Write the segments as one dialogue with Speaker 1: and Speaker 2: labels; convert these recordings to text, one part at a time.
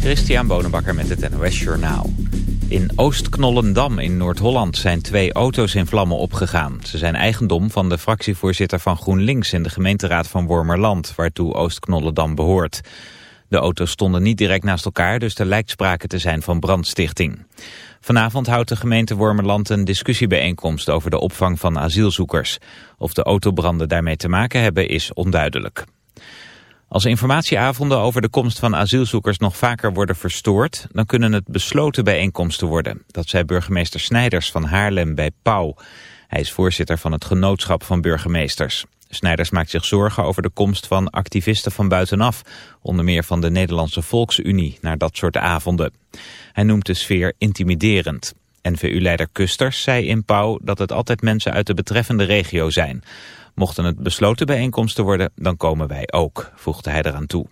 Speaker 1: Christian Bonenbakker met het NOS Journaal. In Oostknollendam in Noord-Holland zijn twee auto's in vlammen opgegaan. Ze zijn eigendom van de fractievoorzitter van GroenLinks in de gemeenteraad van Wormerland, waartoe Oostknollendam behoort. De auto's stonden niet direct naast elkaar, dus er lijkt sprake te zijn van brandstichting. Vanavond houdt de gemeente Wormerland een discussiebijeenkomst over de opvang van asielzoekers. Of de autobranden daarmee te maken hebben is onduidelijk. Als informatieavonden over de komst van asielzoekers nog vaker worden verstoord, dan kunnen het besloten bijeenkomsten worden. Dat zei burgemeester Snijders van Haarlem bij Pauw. Hij is voorzitter van het Genootschap van Burgemeesters. Snijders maakt zich zorgen over de komst van activisten van buitenaf, onder meer van de Nederlandse Volksunie, naar dat soort avonden. Hij noemt de sfeer intimiderend. NVU-leider Kusters zei in Pauw dat het altijd mensen uit de betreffende regio zijn. Mochten het besloten bijeenkomsten worden, dan komen wij ook, voegde hij eraan toe.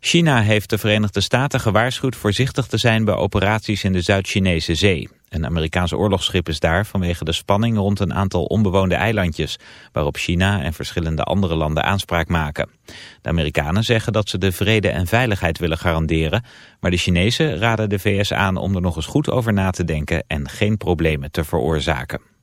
Speaker 1: China heeft de Verenigde Staten gewaarschuwd voorzichtig te zijn bij operaties in de Zuid-Chinese zee. Een Amerikaans oorlogsschip is daar vanwege de spanning rond een aantal onbewoonde eilandjes, waarop China en verschillende andere landen aanspraak maken. De Amerikanen zeggen dat ze de vrede en veiligheid willen garanderen, maar de Chinezen raden de VS aan om er nog eens goed over na te denken en geen problemen te veroorzaken.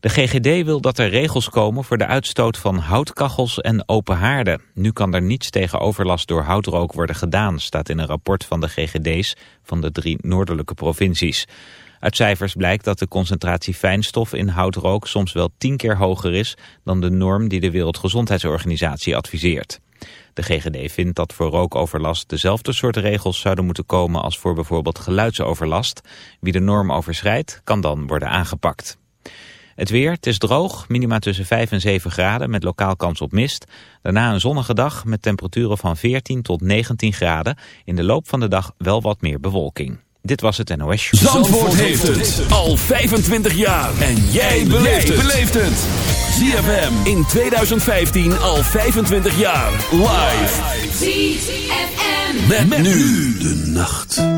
Speaker 1: De GGD wil dat er regels komen voor de uitstoot van houtkachels en open haarden. Nu kan er niets tegen overlast door houtrook worden gedaan, staat in een rapport van de GGD's van de drie noordelijke provincies. Uit cijfers blijkt dat de concentratie fijnstof in houtrook soms wel tien keer hoger is dan de norm die de Wereldgezondheidsorganisatie adviseert. De GGD vindt dat voor rookoverlast dezelfde soort regels zouden moeten komen als voor bijvoorbeeld geluidsoverlast. Wie de norm overschrijdt, kan dan worden aangepakt. Het weer, het is droog, minima tussen 5 en 7 graden met lokaal kans op mist. Daarna een zonnige dag met temperaturen van 14 tot 19 graden. In de loop van de dag wel wat meer bewolking. Dit was het NOS Show.
Speaker 2: Zandvoort, heeft het al 25 jaar. En jij beleeft het. ZFM in 2015 al 25 jaar. Live. ZFM. met nu de nacht.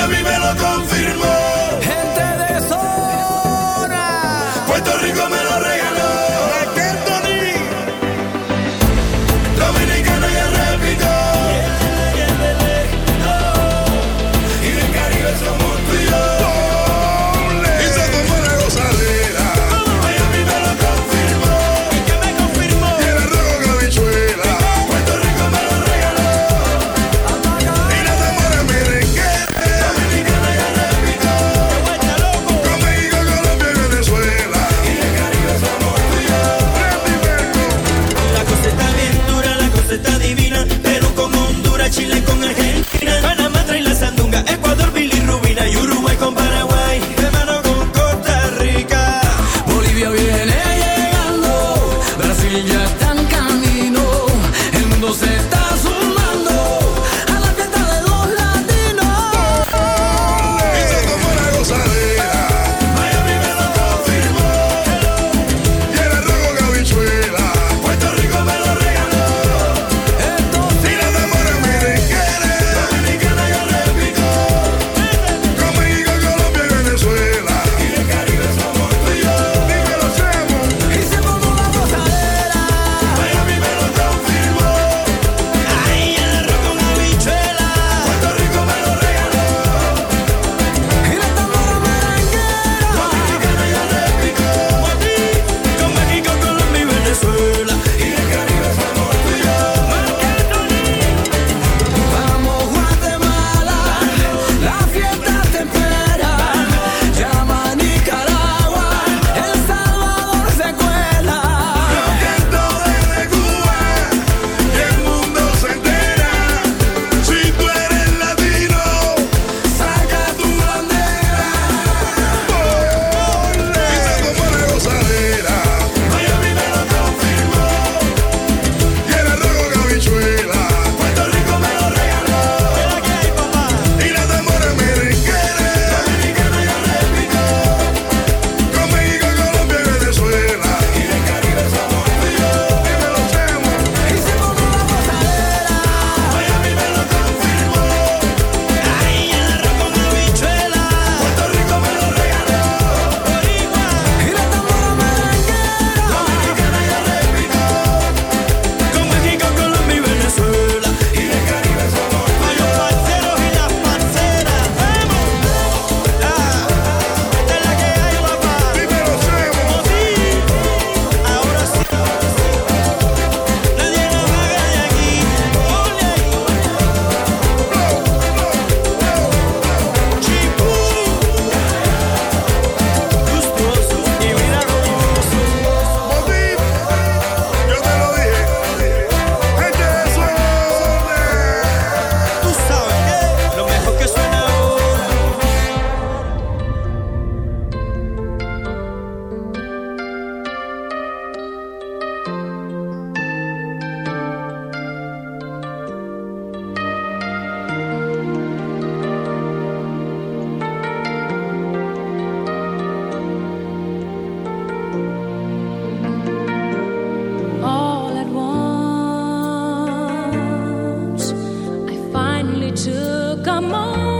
Speaker 3: ella a mí me lo confirmó.
Speaker 4: 梦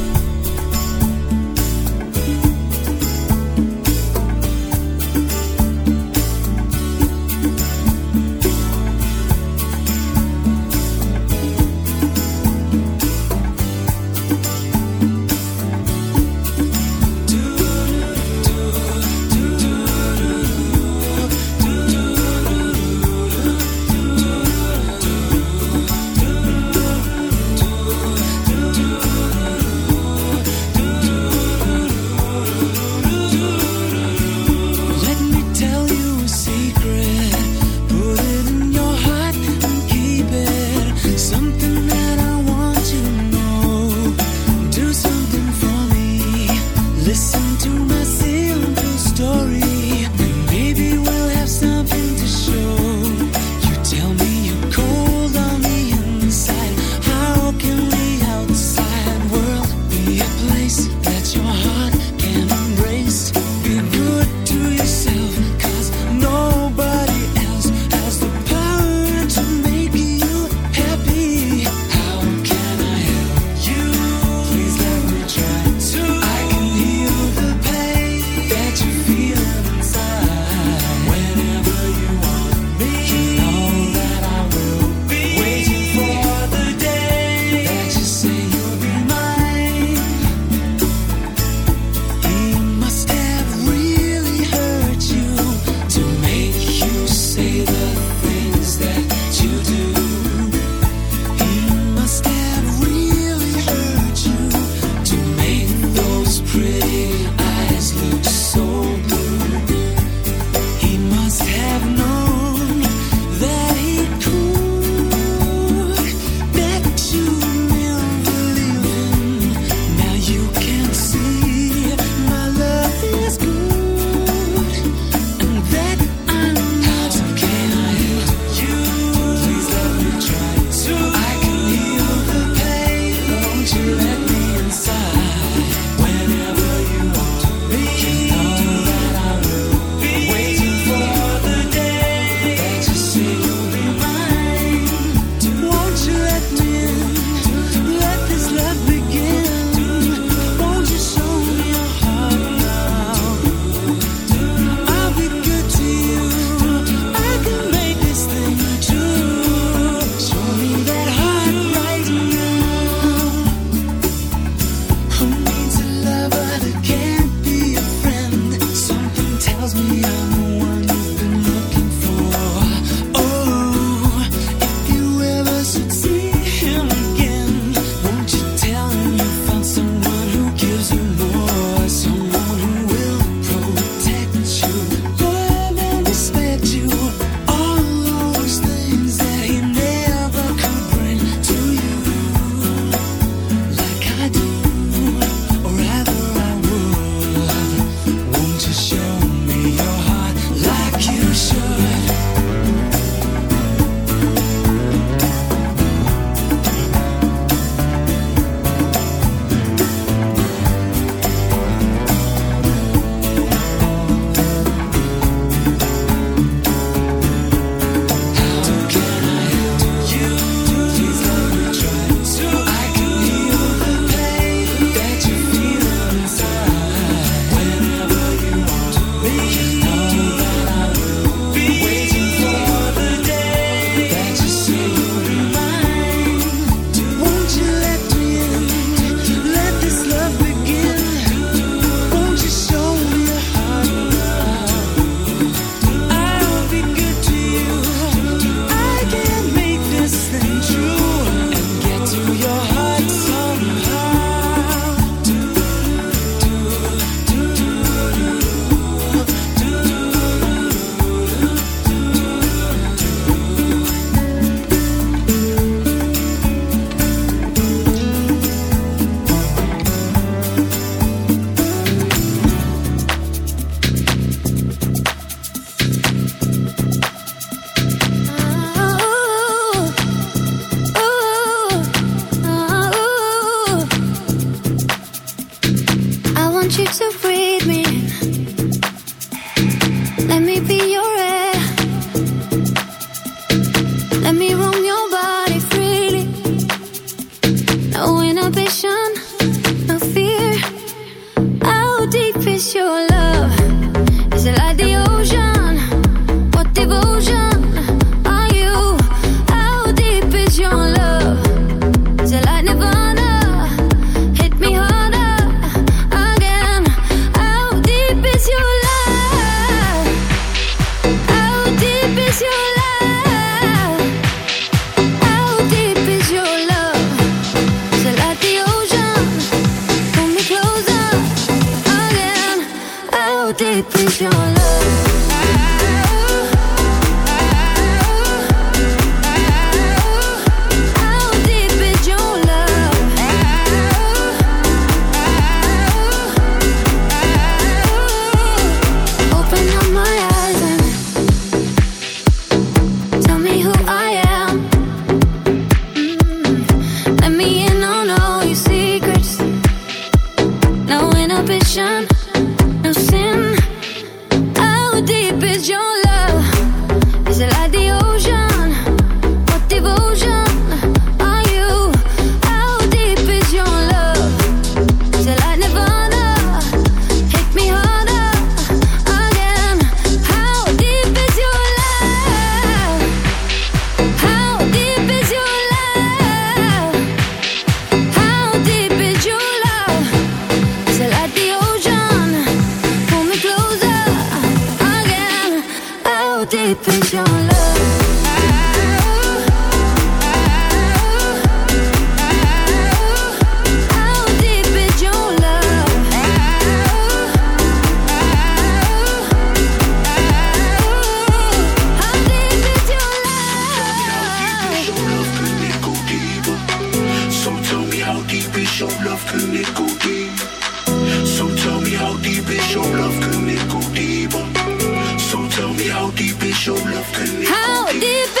Speaker 5: So tell
Speaker 6: me how deep is your love can it how deep? deep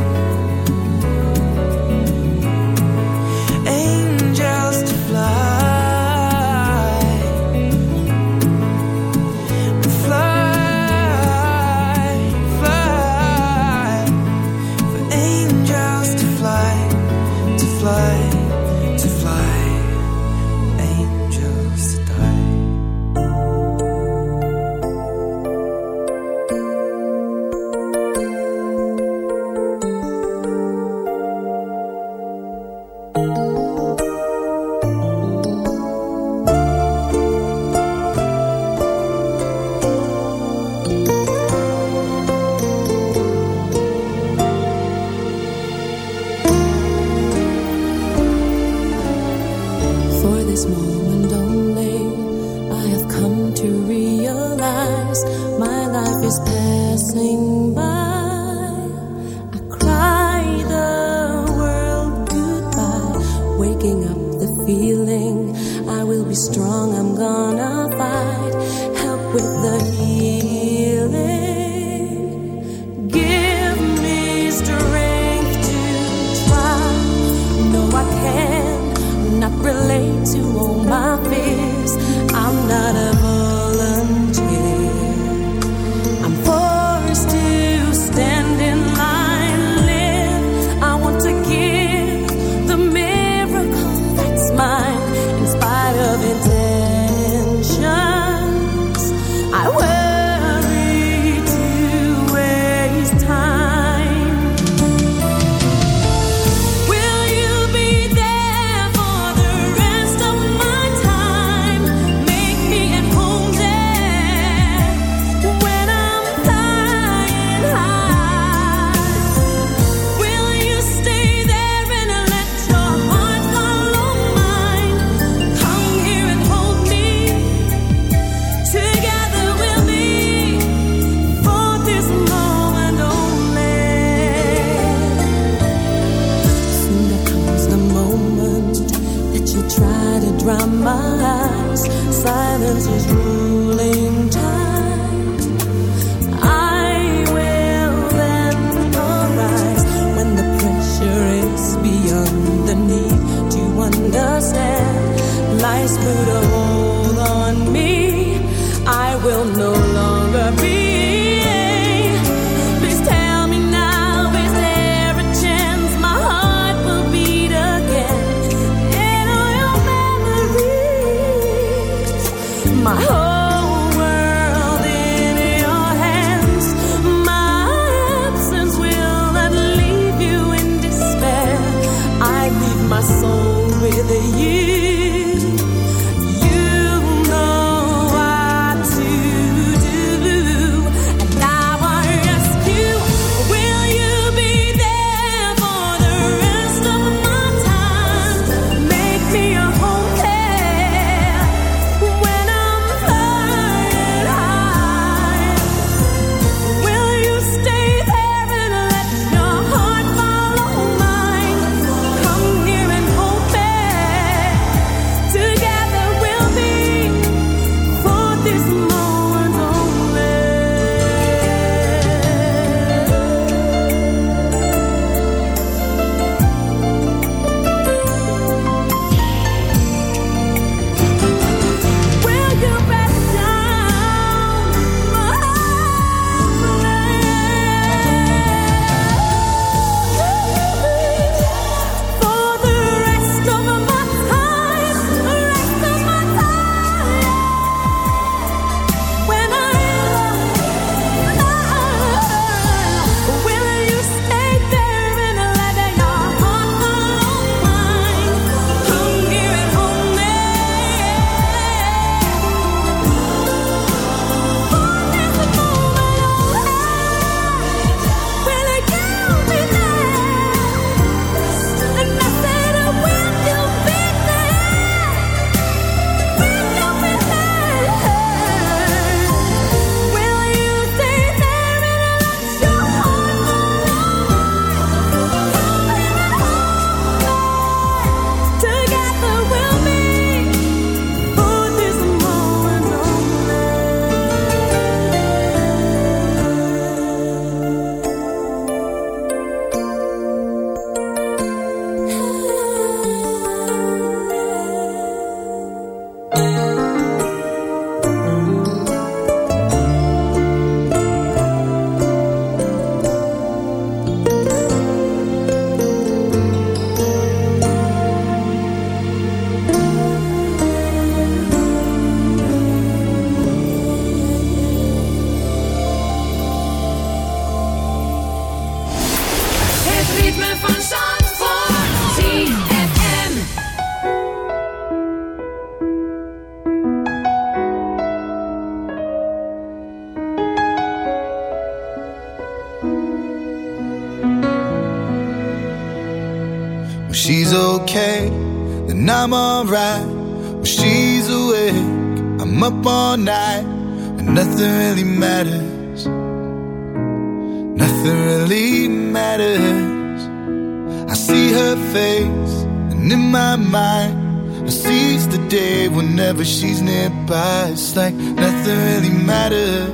Speaker 7: I
Speaker 8: see her face, and in my mind, I seize the day whenever she's nearby. It's like nothing really matters.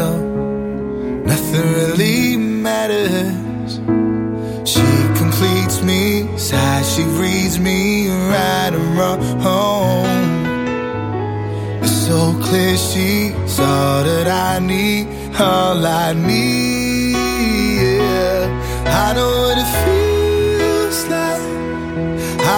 Speaker 8: No, nothing really matters. She completes me, sighs, she reads me right and wrong. It's so clear she's all that I need, all I need. I know what it feels.